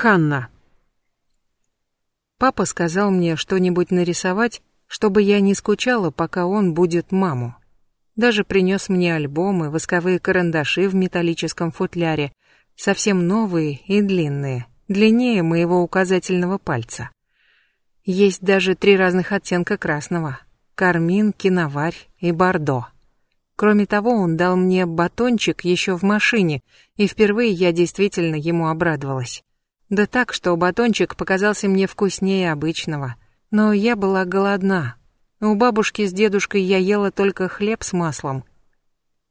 Ханна. Папа сказал мне что-нибудь нарисовать, чтобы я не скучала, пока он будет маму. Даже принес мне альбомы, восковые карандаши в металлическом футляре, совсем новые и длинные, длиннее моего указательного пальца. Есть даже три разных оттенка красного — кармин, киноварь и бордо. Кроме того, он дал мне батончик еще в машине, и впервые я действительно ему обрадовалась. Да так, что батончик показался мне вкуснее обычного. Но я была голодна. У бабушки с дедушкой я ела только хлеб с маслом.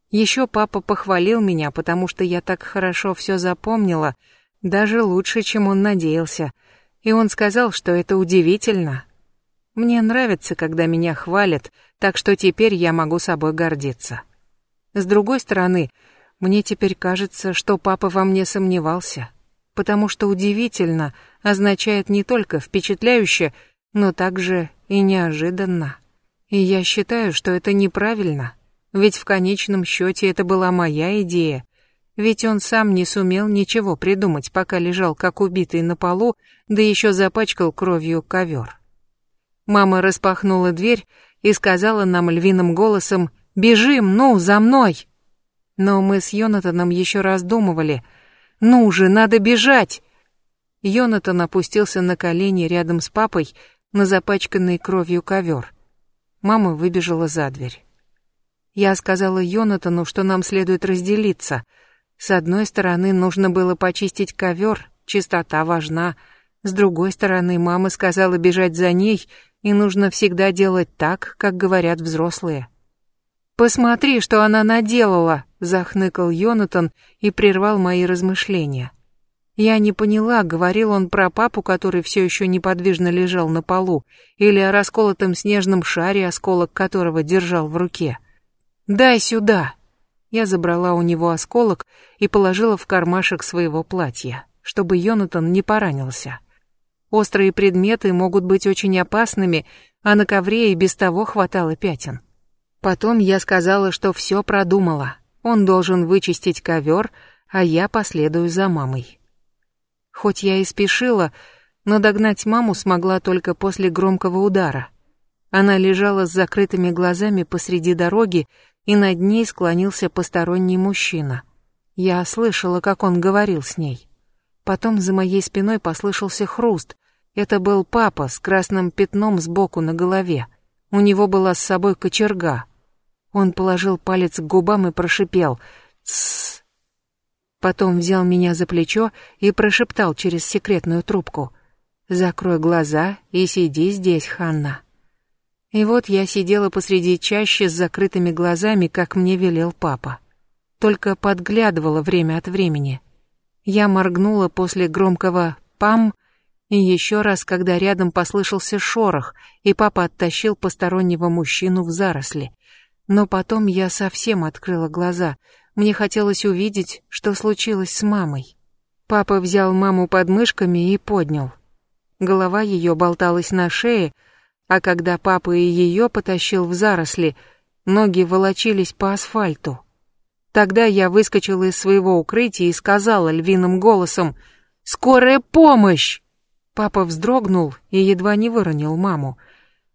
Еще папа похвалил меня, потому что я так хорошо все запомнила, даже лучше, чем он надеялся. И он сказал, что это удивительно, мне нравится, когда меня хвалят, так что теперь я могу собой гордиться. С другой стороны, мне теперь кажется, что папа во мне сомневался, потому что удивительно означает не только впечатляюще, но также и неожиданно. И я считаю, что это неправильно, ведь в конечном счете это была моя идея, ведь он сам не сумел ничего придумать, пока лежал как убитый на полу, да еще запачкал кровью ковер. Мама распахнула дверь и сказала нам львиным голосом «Бежим, ну, за мной!» Но мы с Йонатаном еще раздумывали. «Ну же, надо бежать!» Йонатан опустился на колени рядом с папой на запачканный кровью ковер. Мама выбежала за дверь. Я сказала Йонатану, что нам следует разделиться. С одной стороны, нужно было почистить ковер, чистота важна. С другой стороны, мама сказала бежать за ней — и нужно всегда делать так, как говорят взрослые. «Посмотри, что она наделала!» — захныкал Йонатан и прервал мои размышления. Я не поняла, говорил он про папу, который все еще неподвижно лежал на полу, или о расколотом снежном шаре, осколок которого держал в руке. «Дай сюда!» Я забрала у него осколок и положила в кармашек своего платья, чтобы Йонатан не поранился. Острые предметы могут быть очень опасными, а на ковре и без того хватало пятен. Потом я сказала, что все продумала. Он должен вычистить ковер, а я последую за мамой. Хоть я и спешила, но догнать маму смогла только после громкого удара. Она лежала с закрытыми глазами посреди дороги, и над ней склонился посторонний мужчина. Я слышала, как он говорил с ней. Потом за моей спиной послышался хруст. Это был папа с красным пятном сбоку на голове. У него была с собой кочерга. Он положил палец к губам и прошипел «Тссс». Потом взял меня за плечо и прошептал через секретную трубку «Закрой глаза и сиди здесь, Ханна». И вот я сидела посреди чащи с закрытыми глазами, как мне велел папа. Только подглядывала время от времени — я моргнула после громкого «пам» и еще раз, когда рядом послышался шорох, и папа оттащил постороннего мужчину в заросли. Но потом я совсем открыла глаза. Мне хотелось увидеть, что случилось с мамой. Папа взял маму под мышками и поднял. Голова ее болталась на шее, а когда папа и ее потащил в заросли, ноги волочились по асфальту. Тогда я выскочила из своего укрытия и сказала львиным голосом «Скорая помощь!» Папа вздрогнул и едва не выронил маму.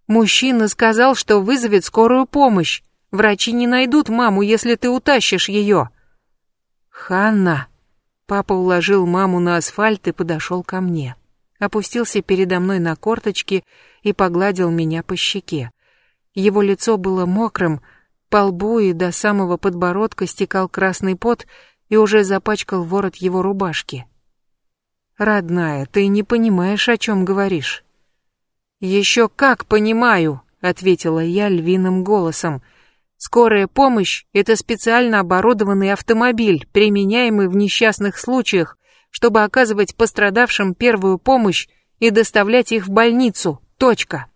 Мужчина сказал, что вызовет скорую помощь. Врачи не найдут маму, если ты утащишь ее. Ханна. Папа уложил маму на асфальт и подошел ко мне. Опустился передо мной на корточки и погладил меня по щеке. Его лицо было мокрым, по лбу и до самого подбородка стекал красный пот и уже запачкал ворот его рубашки. «Родная, ты не понимаешь, о чем говоришь». «Еще как понимаю», — ответила я львиным голосом. «Скорая помощь — это специально оборудованный автомобиль, применяемый в несчастных случаях, чтобы оказывать пострадавшим первую помощь и доставлять их в больницу. Точка».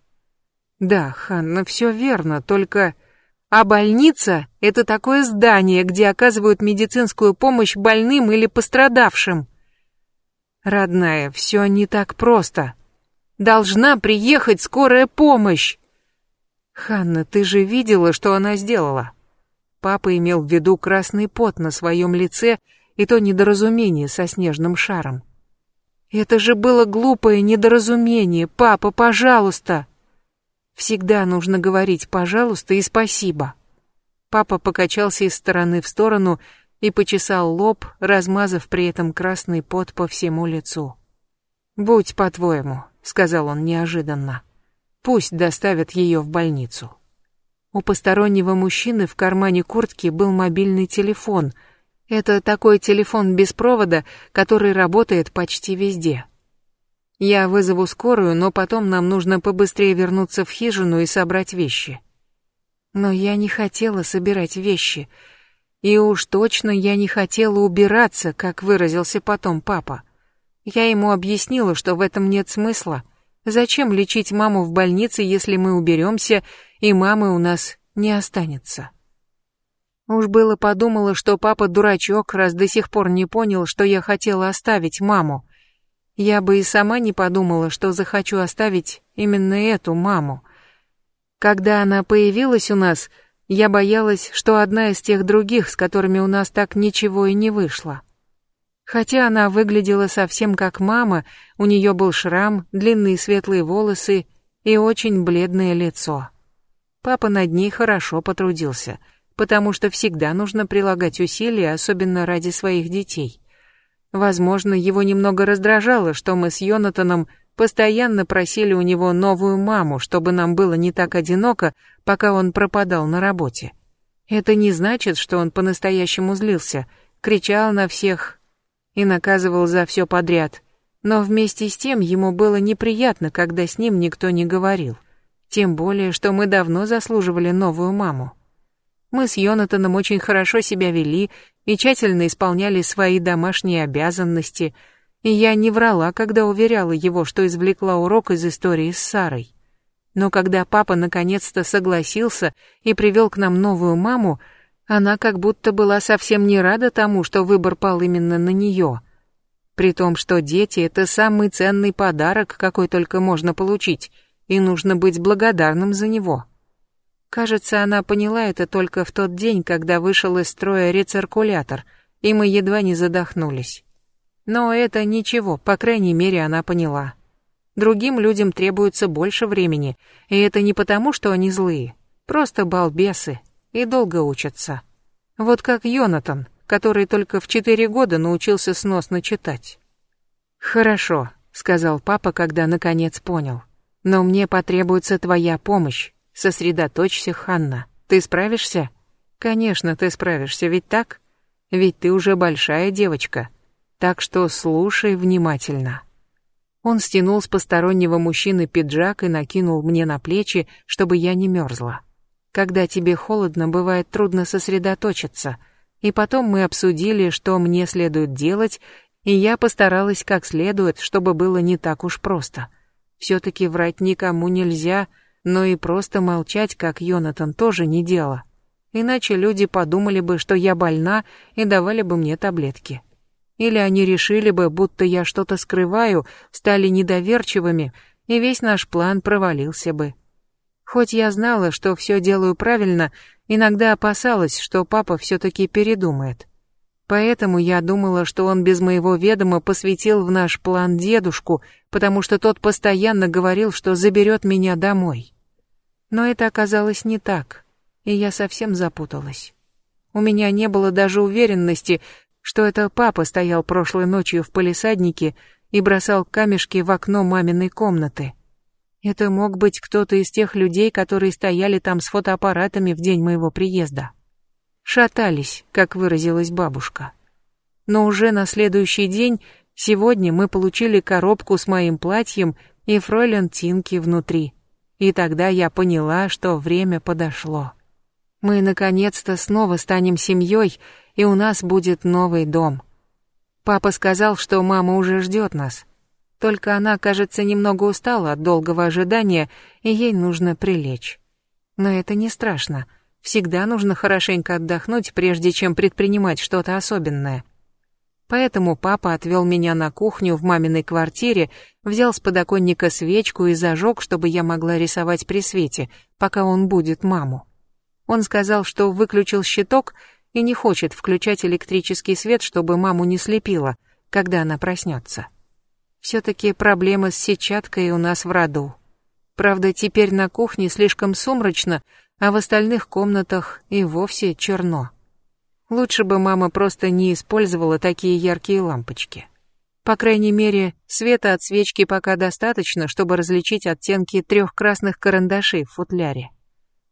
«Да, Ханна, все верно, только...» А больница — это такое здание, где оказывают медицинскую помощь больным или пострадавшим. Родная, все не так просто. Должна приехать скорая помощь. Ханна, ты же видела, что она сделала? Папа имел в виду красный пот на своем лице и то недоразумение со снежным шаром. Это же было глупое недоразумение. Папа, пожалуйста. Всегда нужно говорить «пожалуйста» и «спасибо». Папа покачался из стороны в сторону и почесал лоб, размазав при этом красный пот по всему лицу. «Будь по-твоему», — сказал он неожиданно. «Пусть доставят ее в больницу». У постороннего мужчины в кармане куртки был мобильный телефон. Это такой телефон без провода, который работает почти везде. Я вызову скорую, но потом нам нужно побыстрее вернуться в хижину и собрать вещи. Но я не хотела собирать вещи. И уж точно я не хотела убираться, как выразился потом папа. Я ему объяснила, что в этом нет смысла. Зачем лечить маму в больнице, если мы уберемся, и мамы у нас не останется? Уж было подумала, что папа дурачок, раз до сих пор не понял, что я хотела оставить маму. Я бы и сама не подумала, что захочу оставить именно эту маму. Когда она появилась у нас, я боялась, что одна из тех других, с которыми у нас так ничего и не вышло. Хотя она выглядела совсем как мама, у нее был шрам, длинные светлые волосы и очень бледное лицо. Папа над ней хорошо потрудился, потому что всегда нужно прилагать усилия, особенно ради своих детей. Возможно, его немного раздражало, что мы с Йонатаном постоянно просили у него новую маму, чтобы нам было не так одиноко, пока он пропадал на работе. Это не значит, что он по-настоящему злился, кричал на всех и наказывал за все подряд. Но вместе с тем ему было неприятно, когда с ним никто не говорил. Тем более, что мы давно заслуживали новую маму. Мы с Йонатаном очень хорошо себя вели и тщательно исполняли свои домашние обязанности, и я не врала, когда уверяла его, что извлекла урок из истории с Сарой. Но когда папа наконец-то согласился и привел к нам новую маму, она как будто была совсем не рада тому, что выбор пал именно на нее. При том, что дети — это самый ценный подарок, какой только можно получить, и нужно быть благодарным за него. Кажется, она поняла это только в тот день, когда вышел из строя рециркулятор, и мы едва не задохнулись. Но это ничего, по крайней мере, она поняла. Другим людям требуется больше времени, и это не потому, что они злые, просто балбесы и долго учатся. Вот как Йонатан, который только в четыре года научился сносно читать. «Хорошо», — сказал папа, когда наконец понял. «Но мне потребуется твоя помощь. Сосредоточься, Ханна. Ты справишься? Конечно, ты справишься, ведь так? Ведь ты уже большая девочка. Так что слушай внимательно. Он стянул с постороннего мужчины пиджак и накинул мне на плечи, чтобы я не мерзла. Когда тебе холодно, бывает трудно сосредоточиться. И потом мы обсудили, что мне следует делать, и я постаралась как следует, чтобы было не так уж просто. Все-таки врать никому нельзя, но и просто молчать, как Йонатан, тоже не дело. Иначе люди подумали бы, что я больна и давали бы мне таблетки. Или они решили бы, будто я что-то скрываю, стали недоверчивыми, и весь наш план провалился бы. Хоть я знала, что все делаю правильно, иногда опасалась, что папа все-таки передумает. Поэтому я думала, что он без моего ведома посвятил в наш план дедушку, потому что тот постоянно говорил, что заберет меня домой. Но это оказалось не так, и я совсем запуталась. У меня не было даже уверенности, что это папа стоял прошлой ночью в палисаднике и бросал камешки в окно маминой комнаты. Это мог быть кто-то из тех людей, которые стояли там с фотоаппаратами в день моего приезда. Шатались, как выразилась бабушка. Но уже на следующий день, сегодня мы получили коробку с моим платьем и фройлен Тинки внутри. И тогда я поняла, что время подошло. Мы наконец-то снова станем семьей, и у нас будет новый дом. Папа сказал, что мама уже ждет нас. Только она, кажется, немного устала от долгого ожидания, и ей нужно прилечь. Но это не страшно. Всегда нужно хорошенько отдохнуть, прежде чем предпринимать что-то особенное. Поэтому папа отвел меня на кухню в маминой квартире, взял с подоконника свечку и зажег, чтобы я могла рисовать при свете, пока он будет маму. Он сказал, что выключил щиток и не хочет включать электрический свет, чтобы маму не слепило, когда она проснется. Все-таки проблемы с сетчаткой у нас в роду. Правда, теперь на кухне слишком сумрачно, а в остальных комнатах и вовсе черно. Лучше бы мама просто не использовала такие яркие лампочки. По крайней мере, света от свечки пока достаточно, чтобы различить оттенки трех красных карандашей в футляре.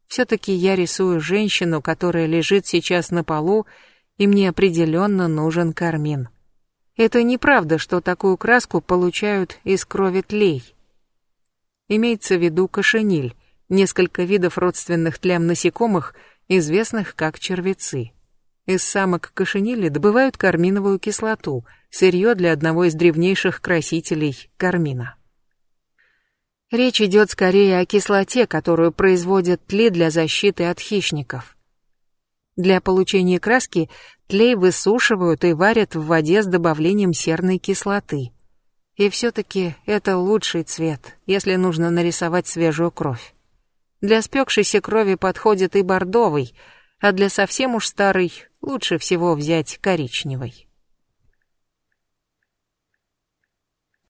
Все-таки я рисую женщину, которая лежит сейчас на полу, и мне определенно нужен кармин. Это неправда, что такую краску получают из крови тлей. Имеется в виду кошениль, несколько видов родственных тлям насекомых, известных как червецы. Из самок кошенили добывают карминовую кислоту, сырье для одного из древнейших красителей – кармина. Речь идет скорее о кислоте, которую производят тли для защиты от хищников. Для получения краски тлей высушивают и варят в воде с добавлением серной кислоты. И все-таки это лучший цвет, если нужно нарисовать свежую кровь. Для спекшейся крови подходит и бордовый, а для совсем уж старой лучше всего взять коричневый.